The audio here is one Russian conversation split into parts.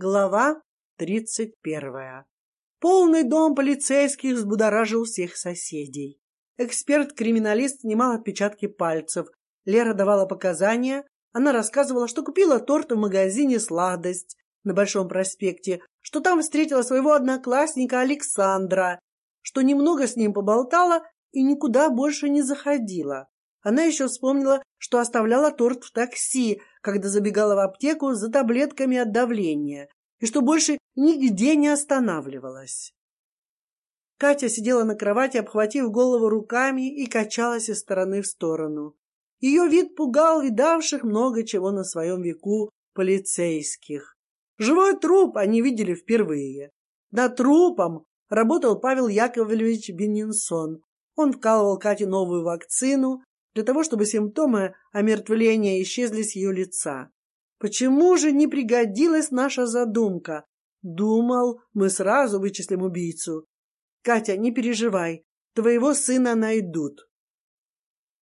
Глава тридцать первая. Полный дом полицейских взбудоражил всех соседей. Эксперт-криминалист снимал отпечатки пальцев. Лера давала показания. Она рассказывала, что купила торт в магазине «Сладость» на Большом проспекте, что там встретила своего одноклассника Александра, что немного с ним поболтала и никуда больше не заходила. Она еще вспомнила, что оставляла торт в такси, когда забегала в аптеку за таблетками от давления, и что больше нигде не останавливалась. Катя сидела на кровати, обхватив голову руками и качалась из стороны в сторону. Ее вид пугал видавших много чего на своем веку полицейских. Живой труп они видели впервые. Над трупом работал Павел Яковлевич Бенинсон. Он вкалывал Кате новую вакцину, для того, чтобы симптомы омертвления исчезли с ее лица. Почему же не пригодилась наша задумка? Думал, мы сразу вычислим убийцу. Катя, не переживай, твоего сына найдут.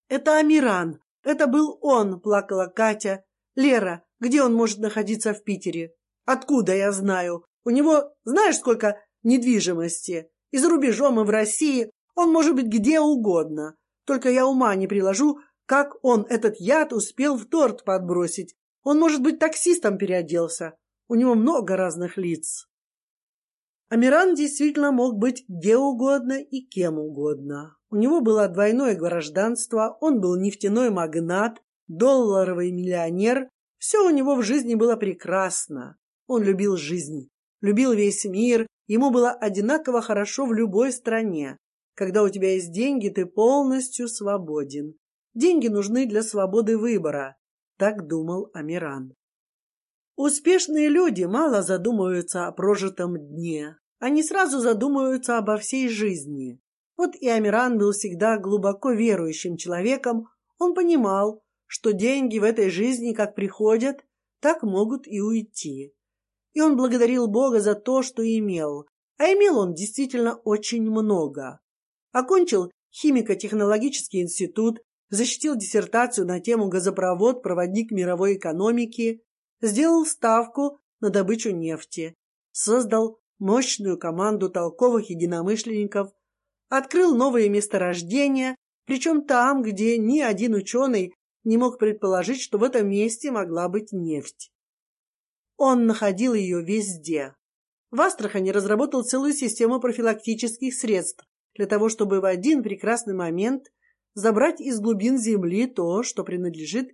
Это Амиран, это был он, плакала Катя. Лера, где он может находиться в Питере? Откуда я знаю? У него, знаешь, сколько недвижимости? И за рубежом, и в России. Он может быть где угодно. Только я ума не приложу, как он этот яд успел в торт подбросить. Он, может быть, таксистом переоделся. У него много разных лиц. Амиран действительно мог быть где угодно и кем угодно. У него было двойное гражданство, он был нефтяной магнат, долларовый миллионер. Все у него в жизни было прекрасно. Он любил жизнь, любил весь мир. Ему было одинаково хорошо в любой стране. Когда у тебя есть деньги, ты полностью свободен. Деньги нужны для свободы выбора, так думал Амиран. Успешные люди мало задумываются о прожитом дне, они сразу задумываются обо всей жизни. Вот и Амиран был всегда глубоко верующим человеком. Он понимал, что деньги в этой жизни как приходят, так могут и уйти. И он благодарил Бога за то, что имел, а имел он действительно очень много. Окончил химико-технологический институт, защитил диссертацию на тему газопровод, проводник мировой экономики, сделал ставку на добычу нефти, создал мощную команду толковых единомышленников, открыл новые месторождения, причем там, где ни один ученый не мог предположить, что в этом месте могла быть нефть. Он находил ее везде. В Астрахани разработал целую систему профилактических средств для того, чтобы в один прекрасный момент забрать из глубин Земли то, что принадлежит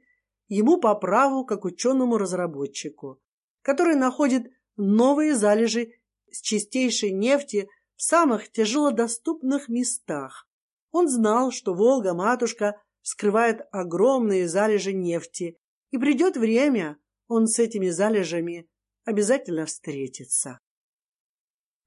ему по праву как ученому-разработчику, который находит новые залежи с чистейшей нефти в самых тяжелодоступных местах. Он знал, что Волга-матушка скрывает огромные залежи нефти, и придет время, он с этими залежами обязательно встретится.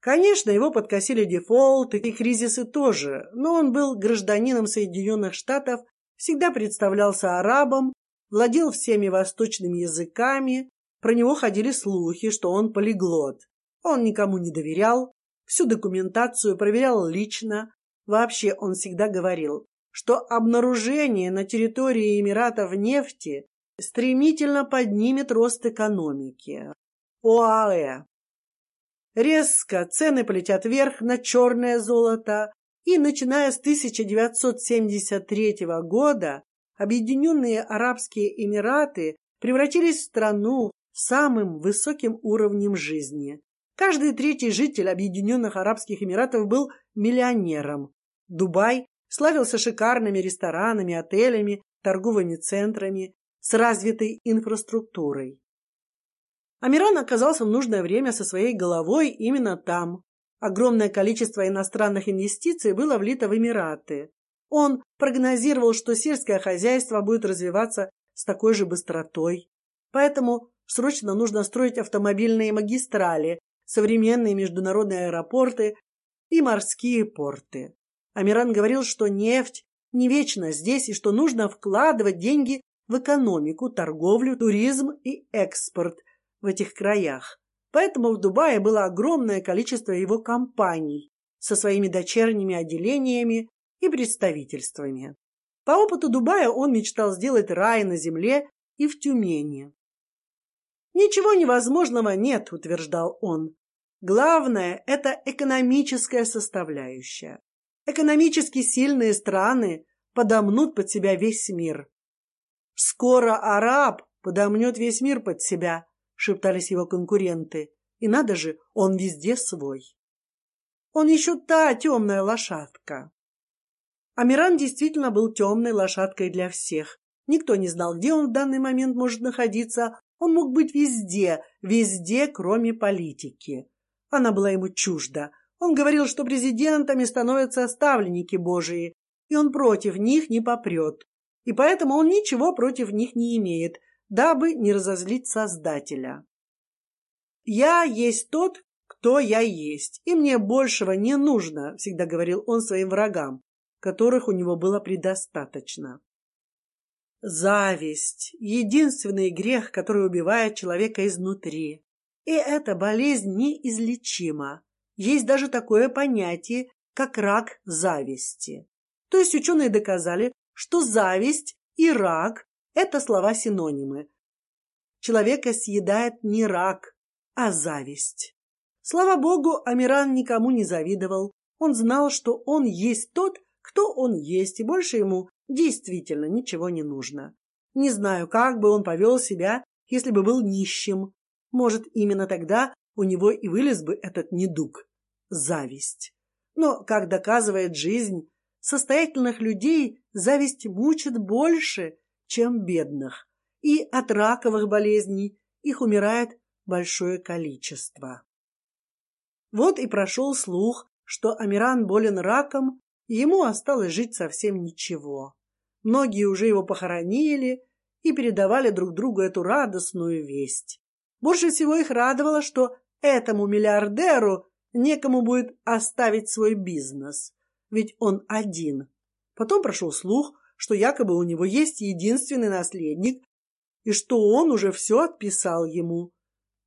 Конечно, его подкосили дефолт и кризисы тоже, но он был гражданином Соединенных Штатов, всегда представлялся арабом, владел всеми восточными языками. Про него ходили слухи, что он полиглот. Он никому не доверял, всю документацию проверял лично. Вообще он всегда говорил, что обнаружение на территории Эмиратов нефти стремительно поднимет рост экономики. ОАЭ Резко цены полетят вверх на черное золото, и начиная с 1973 года Объединенные Арабские Эмираты превратились в страну с самым высоким уровнем жизни. Каждый третий житель Объединенных Арабских Эмиратов был миллионером. Дубай славился шикарными ресторанами, отелями, торговыми центрами с развитой инфраструктурой. Амиран оказался в нужное время со своей головой именно там. Огромное количество иностранных инвестиций было влито в Эмираты. Он прогнозировал, что сельское хозяйство будет развиваться с такой же быстротой. Поэтому срочно нужно строить автомобильные магистрали, современные международные аэропорты и морские порты. Амиран говорил, что нефть не вечна здесь и что нужно вкладывать деньги в экономику, торговлю, туризм и экспорт, в этих краях. Поэтому в Дубае было огромное количество его компаний со своими дочерними отделениями и представительствами. По опыту Дубая он мечтал сделать рай на земле и в Тюмени. Ничего невозможного нет, утверждал он. Главное – это экономическая составляющая. Экономически сильные страны подомнут под себя весь мир. Скоро араб подомнет весь мир под себя, шептались его конкуренты. И надо же, он везде свой. Он еще та темная лошадка. Амиран действительно был темной лошадкой для всех. Никто не знал, где он в данный момент может находиться. Он мог быть везде, везде, кроме политики. Она была ему чужда. Он говорил, что президентами становятся оставленники Божии, и он против них не попрет. И поэтому он ничего против них не имеет, дабы не разозлить Создателя. Я есть тот, кто я есть, и мне большего не нужно, всегда говорил он своим врагам, которых у него было предостаточно. Зависть — единственный грех, который убивает человека изнутри. И эта болезнь неизлечима. Есть даже такое понятие, как рак зависти. То есть ученые доказали, что зависть и рак – это слова-синонимы. Человека съедает не рак, а зависть. Слава богу, Амиран никому не завидовал. Он знал, что он есть тот, кто он есть, и больше ему действительно ничего не нужно. Не знаю, как бы он повел себя, если бы был нищим. Может, именно тогда у него и вылез бы этот недуг – зависть. Но, как доказывает жизнь, состоятельных людей зависть мучит больше, чем бедных, и от раковых болезней их умирает большое количество. Вот и прошел слух, что Амиран болен раком, и ему осталось жить совсем ничего. Многие уже его похоронили и передавали друг другу эту радостную весть. Больше всего их радовало, что этому миллиардеру некому будет оставить свой бизнес, ведь он один. Потом прошел слух, что якобы у него есть единственный наследник и что он уже все отписал ему.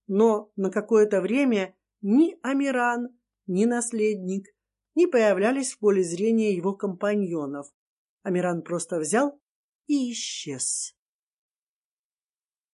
Но на какое-то время ни Амиран, ни наследник не появлялись в поле зрения его компаньонов. Амиран просто взял и исчез.